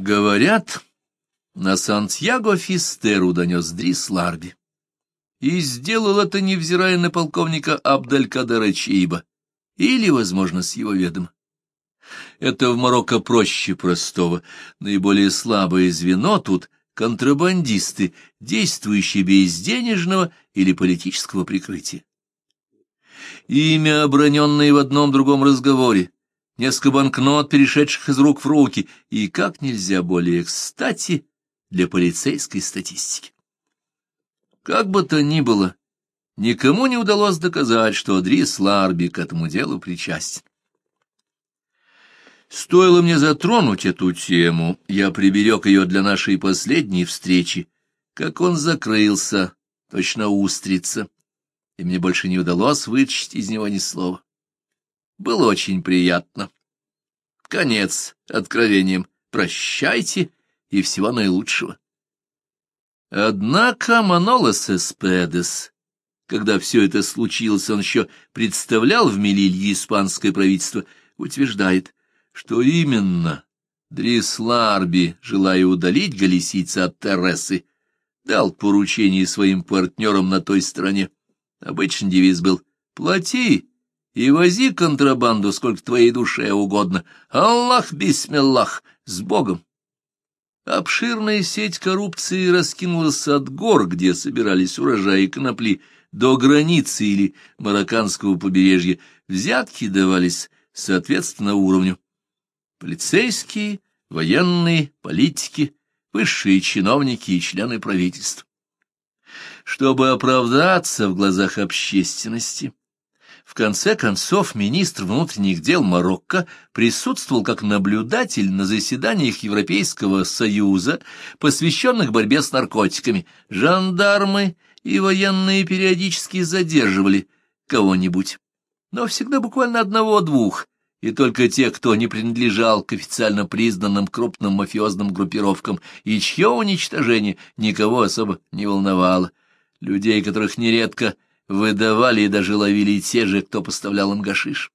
Говорят, на Сантьяго Фистеру донес Дрис Ларби. И сделал это, невзирая на полковника Абдалькадера Чейба, или, возможно, с его ведома. Это в Марокко проще простого. Наиболее слабое звено тут — контрабандисты, действующие без денежного или политического прикрытия. Имя, оброненное в одном другом разговоре, несколько банкнот, перешедших из рук в руки, и как нельзя более кстати для полицейской статистики. Как бы то ни было, никому не удалось доказать, что Адрис Ларби к этому делу причастен. Стоило мне затронуть эту тему, я приберег ее для нашей последней встречи, как он закрылся, точно устрица, и мне больше не удалось вычесть из него ни слова. Было очень приятно. Конец откровением. Прощайте и всего наилучшего. Однако Манолос Эспедес, когда все это случилось, он еще представлял в Мелилье испанское правительство, утверждает — что именно Дрис Ларби, желая удалить галисийца от Терресы, дал поручение своим партнерам на той стороне. Обычный девиз был «Плати и вози контрабанду, сколько твоей душе угодно. Аллах, бисмиллах, с Богом!» Обширная сеть коррупции раскинулась от гор, где собирались урожаи конопли, до границы или марокканского побережья. Взятки давались соответственно уровню. Полицейские, военные, политики, высшие чиновники и члены правительства. Чтобы оправдаться в глазах общественности, в конце концов министр внутренних дел Марокко присутствовал как наблюдатель на заседаниях Европейского Союза, посвященных борьбе с наркотиками. Жандармы и военные периодически задерживали кого-нибудь, но всегда буквально одного-двух, и только те, кто не принадлежал к официально признанным крупным мафиозным группировкам, и чье уничтожение никого особо не волновало. Людей, которых нередко выдавали и даже ловили те же, кто поставлял им гашиш.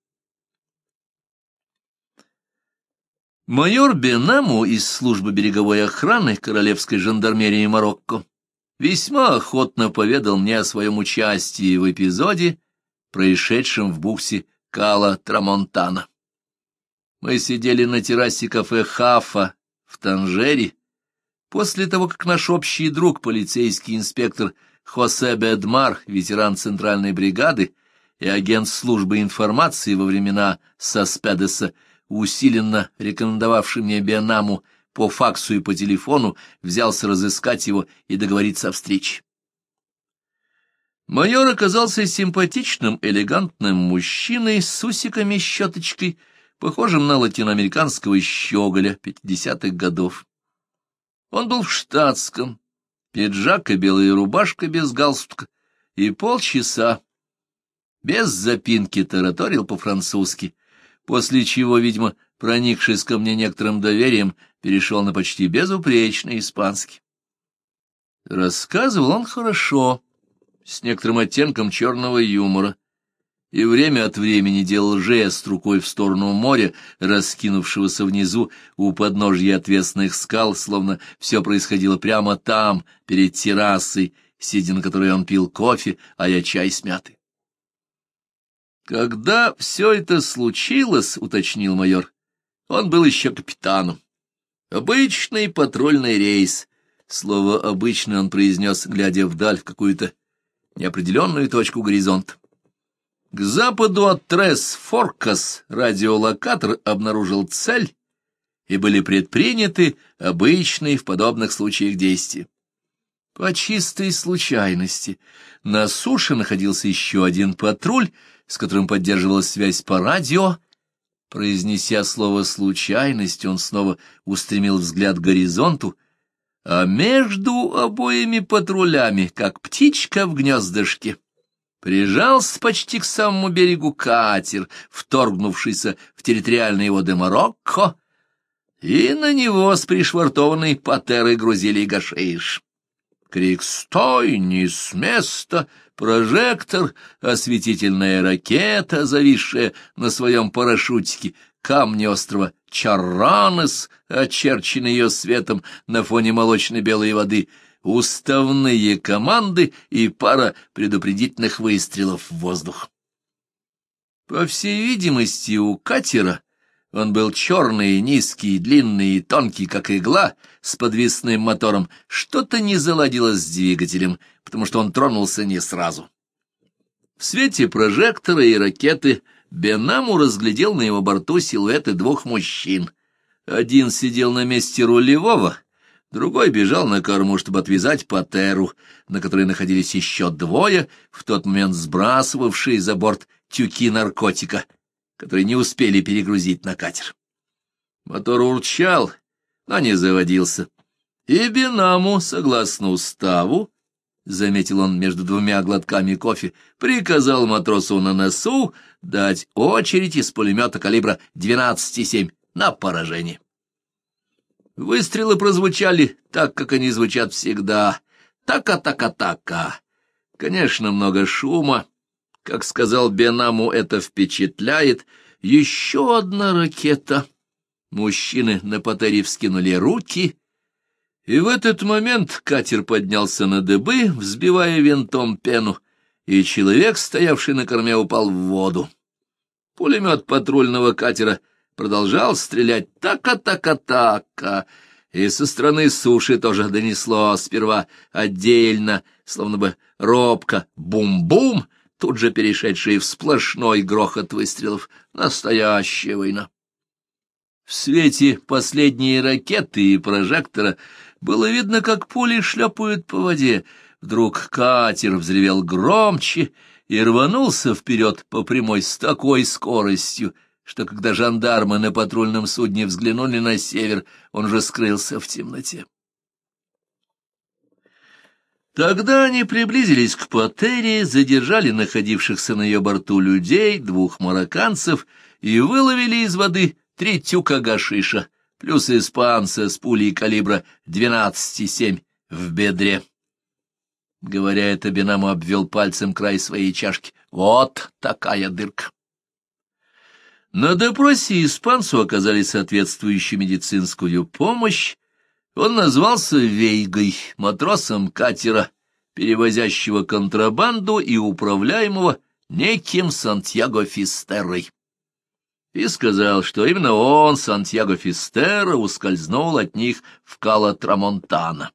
Майор Бенаму из службы береговой охраны Королевской жандармерии Марокко весьма охотно поведал мне о своем участии в эпизоде, происшедшем в бухте Кала Трамонтана. Мы сидели на террасе кафе «Хафа» в Танжере, после того, как наш общий друг, полицейский инспектор Хосе Бедмар, ветеран Центральной бригады и агент службы информации во времена Саспедеса, усиленно рекомендовавший мне Бенаму по факсу и по телефону, взялся разыскать его и договориться о встрече. Майор оказался симпатичным, элегантным мужчиной с усиками-щеточкой, похожим на латиноамериканского щеголя пятидесятых годов. Он был в штатском, пиджак и белая рубашка без галстука, и полчаса. Без запинки тараторил по-французски, после чего, видимо, проникшись ко мне некоторым доверием, перешел на почти безупречный испанский. Рассказывал он хорошо, с некоторым оттенком черного юмора, и время от времени делал жест рукой в сторону моря, раскинувшегося внизу у подножья отвесных скал, словно все происходило прямо там, перед террасой, сидя на которой он пил кофе, а я чай с мятой. «Когда все это случилось, — уточнил майор, — он был еще капитаном. Обычный патрульный рейс. Слово «обычный» он произнес, глядя вдаль в какую-то неопределенную точку горизонта. К западу от Трес-Форкас радиолокатор обнаружил цель, и были предприняты обычные в подобных случаях действия. По чистой случайности на суше находился еще один патруль, с которым поддерживалась связь по радио. Произнеся слово «случайность», он снова устремил взгляд к горизонту, а между обоими патрулями, как птичка в гнездышке, Прижался почти к самому берегу катер, вторгнувшийся в территориальные воды Марокко, и на него с пришвартованной патерой грузили гашиш. Крик «Стой! Не с места!» Прожектор, осветительная ракета, зависшая на своем парашютике, камни острова Чарранес, очерченные ее светом на фоне молочной белой воды, уставные команды и пара предупредительных выстрелов в воздух. По всей видимости, у катера он был черный, низкий, длинный и тонкий, как игла, с подвесным мотором. Что-то не заладилось с двигателем, потому что он тронулся не сразу. В свете прожектора и ракеты Бенаму разглядел на его борту силуэты двух мужчин. Один сидел на месте рулевого, другой бежал на корму, чтобы отвязать патеру, на которой находились еще двое, в тот момент сбрасывавшие за борт тюки наркотика — которые не успели перегрузить на катер. Мотор урчал, но не заводился. И Бинаму, согласно уставу, — заметил он между двумя глотками кофе, — приказал матросу на носу дать очередь из пулемета калибра 12,7 на поражение. Выстрелы прозвучали так, как они звучат всегда. Така-така-така. Конечно, много шума, как сказал Бенаму, это впечатляет. Еще одна ракета. Мужчины на патере вскинули руки, и в этот момент катер поднялся на дыбы, взбивая винтом пену, и человек, стоявший на корме, упал в воду. Пулемет патрульного катера продолжал стрелять така-така-така, и со стороны суши тоже донесло сперва отдельно, словно бы робко, бум-бум, тут же перешедшие в сплошной грохот выстрелов. Настоящая война. В свете последней ракеты и прожектора было видно, как пули шлепают по воде. Вдруг катер взревел громче и рванулся вперед по прямой с такой скоростью, что когда жандармы на патрульном судне взглянули на север, он же скрылся в темноте. Тогда они приблизились к Патере, задержали находившихся на ее борту людей, двух марокканцев, и выловили из воды три тюка гашиша, плюс испанца с пулей калибра 12,7 в бедре. Говоря это, Бенаму обвел пальцем край своей чашки. Вот такая дырка. На допросе испанцу оказали соответствующую медицинскую помощь, он назвался Вейгой, матросом катера, перевозящего контрабанду и управляемого неким Сантьяго Фистерой. И сказал, что именно он, Сантьяго Фистера, ускользнул от них в Кала-Трамонтана.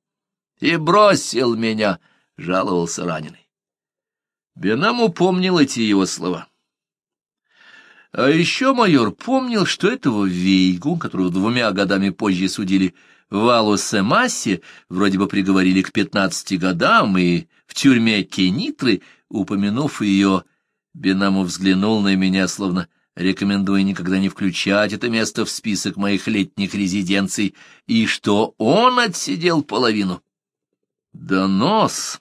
И бросил меня, жаловался раненый. Бенам упомнил эти его слова. А еще майор помнил, что этого Вейгу, которого двумя годами позже судили, Валу Семасе вроде бы приговорили к пятнадцати годам, и в тюрьме Кенитры, упомянув ее, Бенаму взглянул на меня, словно рекомендуя никогда не включать это место в список моих летних резиденций, и что он отсидел половину. «Донос!»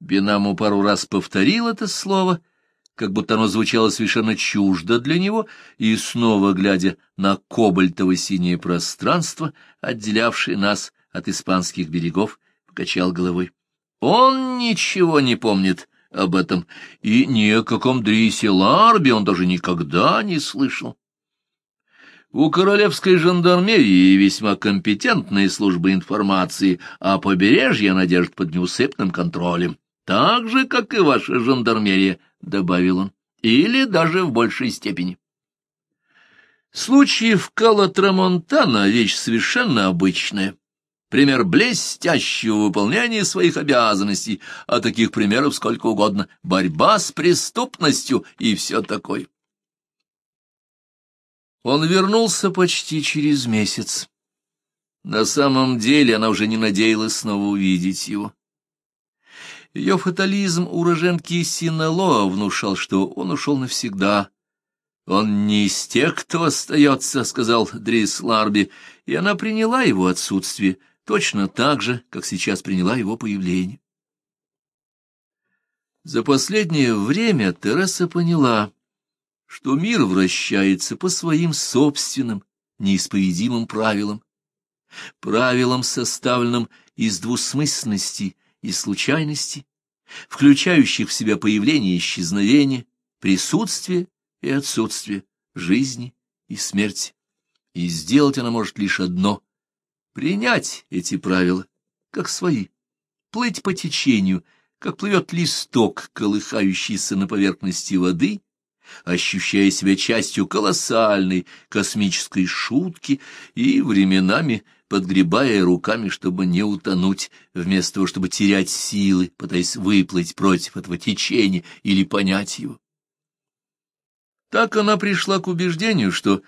Бенаму пару раз повторил это слово — как будто оно звучало совершенно чуждо для него, и снова, глядя на кобальтово-синее пространство, отделявшее нас от испанских берегов, покачал головой. Он ничего не помнит об этом, и ни о каком Дрисе Ларбе он даже никогда не слышал. У королевской жандармерии весьма компетентные службы информации, а побережье она держит под неусыпным контролем, так же, как и ваша жандармерия, — добавил он, — или даже в большей степени. Случаи в Калатрамонтана — вещь совершенно обычная. Пример блестящего выполнения своих обязанностей, а таких примеров сколько угодно. Борьба с преступностью и все такое. Он вернулся почти через месяц. На самом деле она уже не надеялась снова увидеть его. Ее фатализм уроженки Синалоа внушал, что он ушел навсегда. «Он не из тех, кто остается», — сказал Дрис Ларби, и она приняла его отсутствие точно так же, как сейчас приняла его появление. За последнее время Тереса поняла, что мир вращается по своим собственным, неисповедимым правилам, правилам, составленным из двусмысленности, и случайностей, включающих в себя появление и исчезновение, присутствие и отсутствие, жизни и смерти. И сделать она может лишь одно — принять эти правила, как свои, плыть по течению, как плывет листок, колыхающийся на поверхности воды, ощущая себя частью колоссальной космической шутки и временами подгребая руками, чтобы не утонуть, вместо того, чтобы терять силы, пытаясь выплыть против этого течения или понять его. Так она пришла к убеждению, что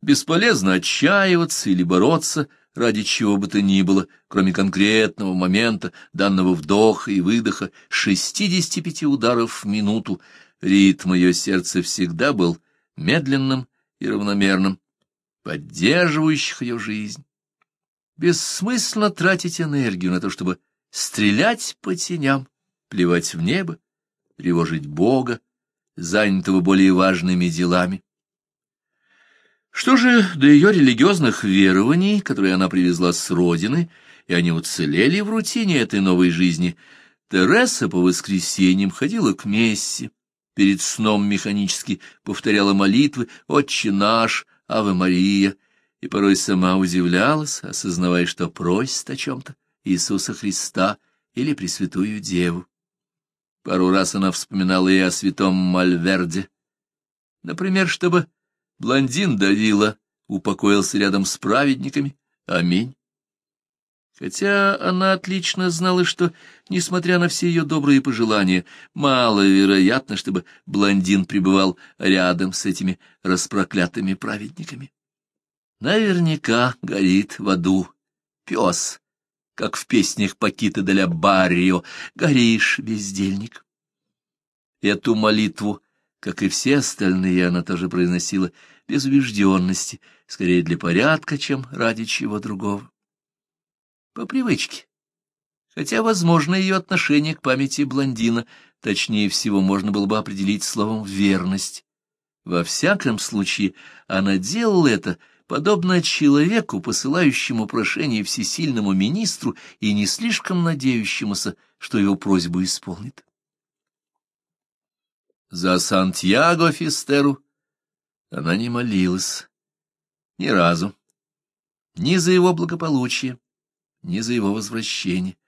бесполезно отчаиваться или бороться ради чего бы то ни было, кроме конкретного момента, данного вдоха и выдоха, 65 ударов в минуту, ритм ее сердца всегда был медленным и равномерным, поддерживающих ее жизнь. Бессмысленно тратить энергию на то, чтобы стрелять по теням, плевать в небо, тревожить Бога, занятого более важными делами. Что же до ее религиозных верований, которые она привезла с родины, и они уцелели в рутине этой новой жизни, Тереса по воскресеньям ходила к мессе, перед сном механически повторяла молитвы «Отче наш», «Аве Мария», и порой сама удивлялась, осознавая, что просит о чем-то Иисуса Христа или Пресвятую Деву. Пару раз она вспоминала и о святом Мальверде. Например, чтобы блондин Давила упокоился рядом с праведниками. Аминь. Хотя она отлично знала, что, несмотря на все ее добрые пожелания, маловероятно, чтобы блондин пребывал рядом с этими распроклятыми праведниками. Наверняка горит в аду пес, как в песнях Пакита деля Баррио «Горишь, бездельник». Эту молитву, как и все остальные, она тоже произносила без убежденности, скорее для порядка, чем ради чего другого. По привычке. Хотя, возможно, ее отношение к памяти блондина точнее всего можно было бы определить словом «верность». Во всяком случае, она делала это подобно человеку, посылающему прошение всесильному министру и не слишком надеющемуся, что его просьбу исполнит. За Сантьяго Фистеру она не молилась ни разу, ни за его благополучие, ни за его возвращение.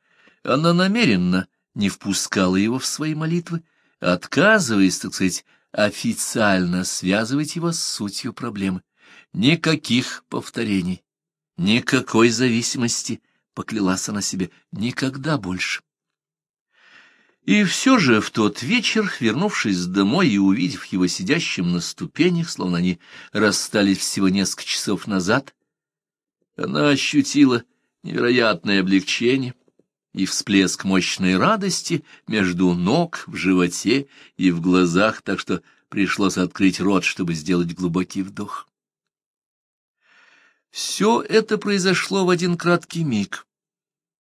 Она намеренно не впускала его в свои молитвы, отказываясь, так сказать, официально связывать его с сутью проблемы. Никаких повторений, никакой зависимости, поклялась она себе, никогда больше. И все же в тот вечер, вернувшись домой и увидев его сидящим на ступенях, словно они расстались всего несколько часов назад, она ощутила невероятное облегчение и всплеск мощной радости между ног, в животе и в глазах, так что пришлось открыть рот, чтобы сделать глубокий вдох. Все это произошло в один краткий миг.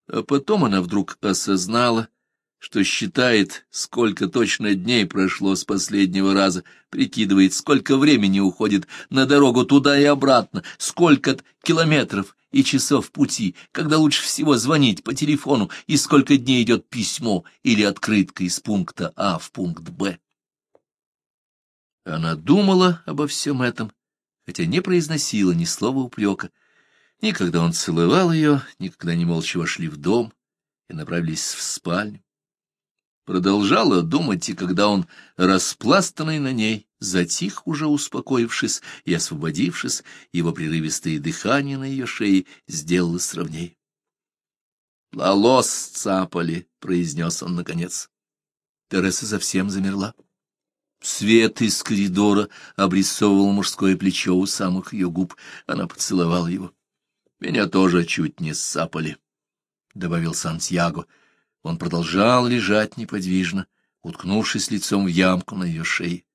А потом она вдруг осознала, что считает, сколько точно дней прошло с последнего раза, прикидывает, сколько времени уходит на дорогу туда и обратно, сколько километров и часов пути, когда лучше всего звонить по телефону, и сколько дней идет письмо или открытка из пункта А в пункт Б. Она думала обо всем этом хотя не произносила ни слова упрека. Ни когда он целовал ее, ни когда они молча вошли в дом и направились в спальню. Продолжала думать, и когда он, распластанный на ней, затих, уже успокоившись и освободившись, его прерывистое дыхание на ее шее сделало сравней. «Лолос цапали», — произнес он наконец. Тереса совсем замерла. Свет из коридора обрисовывал мужское плечо у самых ее губ. Она поцеловала его. — Меня тоже чуть не сапали, — добавил Сантьяго. Он продолжал лежать неподвижно, уткнувшись лицом в ямку на ее шее.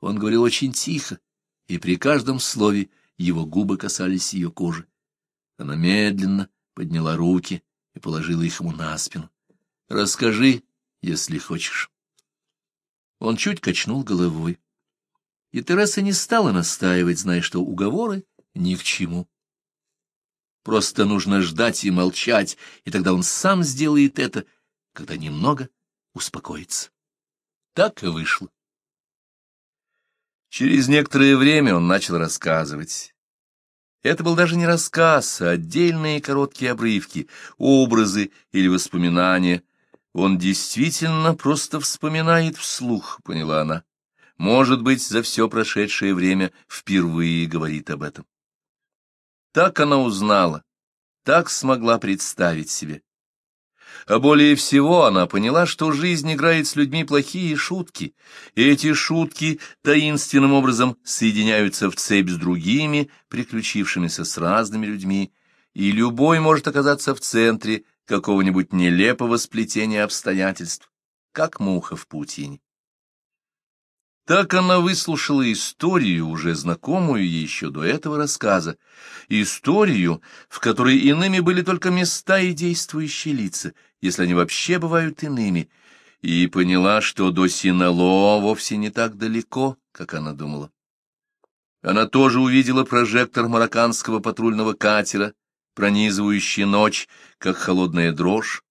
Он говорил очень тихо, и при каждом слове его губы касались ее кожи. Она медленно подняла руки и положила их ему на спину. — Расскажи, если хочешь. Он чуть качнул головой. И Тереса не стала настаивать, зная, что уговоры ни к чему. Просто нужно ждать и молчать, и тогда он сам сделает это, когда немного успокоится. Так и вышло. Через некоторое время он начал рассказывать. Это был даже не рассказ, а отдельные короткие обрывки, образы или воспоминания. Он действительно просто вспоминает вслух, поняла она. Может быть, за все прошедшее время впервые говорит об этом. Так она узнала, так смогла представить себе. А более всего она поняла, что жизнь играет с людьми плохие шутки, и эти шутки таинственным образом соединяются в цепь с другими, приключившимися с разными людьми, и любой может оказаться в центре какого-нибудь нелепого сплетения обстоятельств, как муха в паутине. Так она выслушала историю, уже знакомую еще до этого рассказа, историю, в которой иными были только места и действующие лица, если они вообще бывают иными, и поняла, что до Синало вовсе не так далеко, как она думала. Она тоже увидела прожектор марокканского патрульного катера, пронизывающий ночь, как холодная дрожь,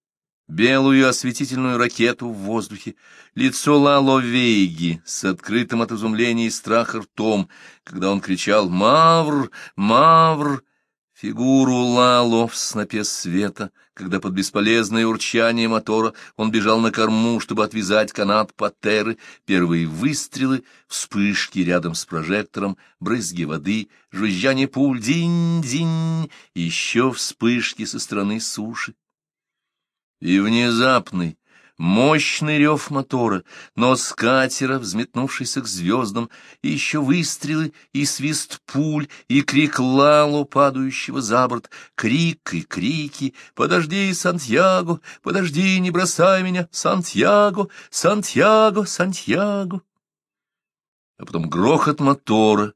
белую осветительную ракету в воздухе, лицо Лало Вейги с открытым от изумления и страха ртом, когда он кричал «Мавр! Мавр!» Фигуру Лало в снопе света, когда под бесполезное урчание мотора он бежал на корму, чтобы отвязать канат Патеры, первые выстрелы, вспышки рядом с прожектором, брызги воды, жужжание пуль, динь-динь, еще вспышки со стороны суши. И внезапный, мощный рев мотора, нос катера, взметнувшийся к звездам, и еще выстрелы, и свист пуль, и крик Лалу, падающего за борт, крик и крики «Подожди, Сантьяго! Подожди, не бросай меня! Сантьяго! Сантьяго! Сантьяго!» А потом грохот мотора,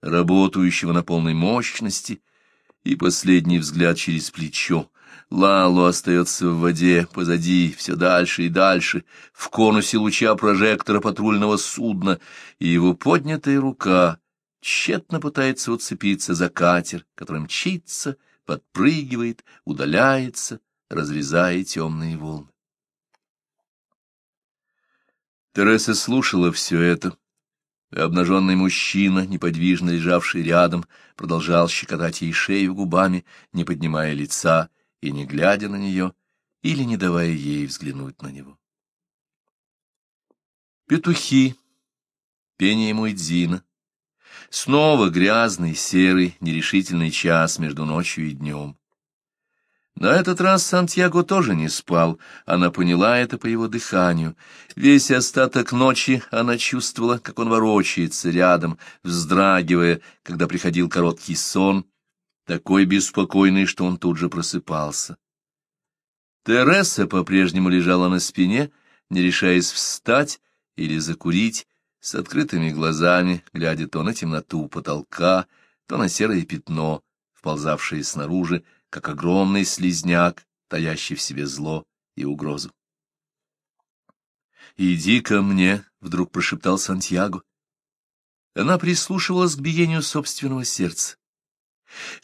работающего на полной мощности, и последний взгляд через плечо, Лалу остается в воде, позади, все дальше и дальше, в конусе луча прожектора патрульного судна, и его поднятая рука тщетно пытается уцепиться за катер, который мчится, подпрыгивает, удаляется, разрезая темные волны. Тереса слушала все это. Обнаженный мужчина, неподвижно лежавший рядом, продолжал щекотать ей шею губами, не поднимая лица, и не глядя на нее, или не давая ей взглянуть на него. Петухи, пение Муэдзина, снова грязный, серый, нерешительный час между ночью и днем. На этот раз Сантьяго тоже не спал, она поняла это по его дыханию. Весь остаток ночи она чувствовала, как он ворочается рядом, вздрагивая, когда приходил короткий сон, такой беспокойный, что он тут же просыпался. Тереса по-прежнему лежала на спине, не решаясь встать или закурить, с открытыми глазами, глядя то на темноту потолка, то на серое пятно, вползавшее снаружи, как огромный слизняк, таящий в себе зло и угрозу. «Иди ко мне», — вдруг прошептал Сантьяго. Она прислушивалась к биению собственного сердца.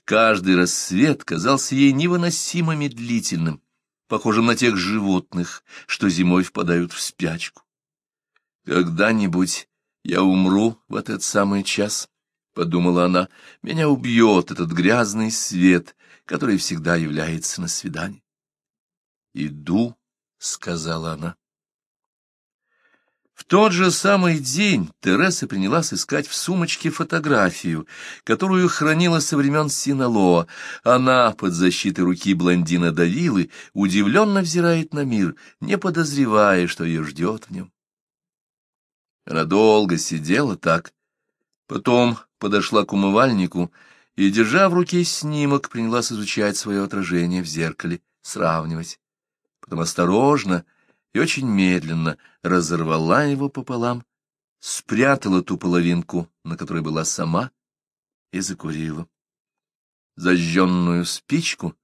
Каждый рассвет казался ей невыносимо медлительным, похожим на тех животных, что зимой впадают в спячку. «Когда-нибудь я умру в этот самый час», — подумала она, — «меня убьет этот грязный свет, который всегда является на свидании». «Иду», — сказала она. В тот же самый день Тереса принялась искать в сумочке фотографию, которую хранила со времен Синалоа. Она, под защитой руки блондина Давилы, удивленно взирает на мир, не подозревая, что ее ждет в нем. Она долго сидела так, потом подошла к умывальнику и, держа в руке снимок, принялась изучать свое отражение в зеркале, сравнивать. Потом осторожно, и очень медленно разорвала его пополам, спрятала ту половинку, на которой была сама, и закурила. Зажженную спичку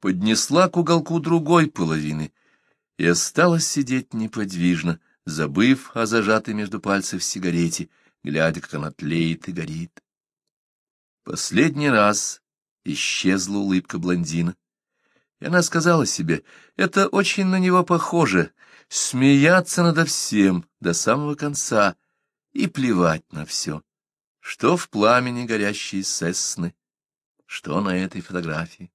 поднесла к уголку другой половины и осталась сидеть неподвижно, забыв о зажатой между пальцев сигарете, глядя, как она тлеет и горит. Последний раз исчезла улыбка блондина. И она сказала себе, это очень на него похоже, смеяться надо всем до самого конца, и плевать на все, что в пламени горящие сесны, что на этой фотографии.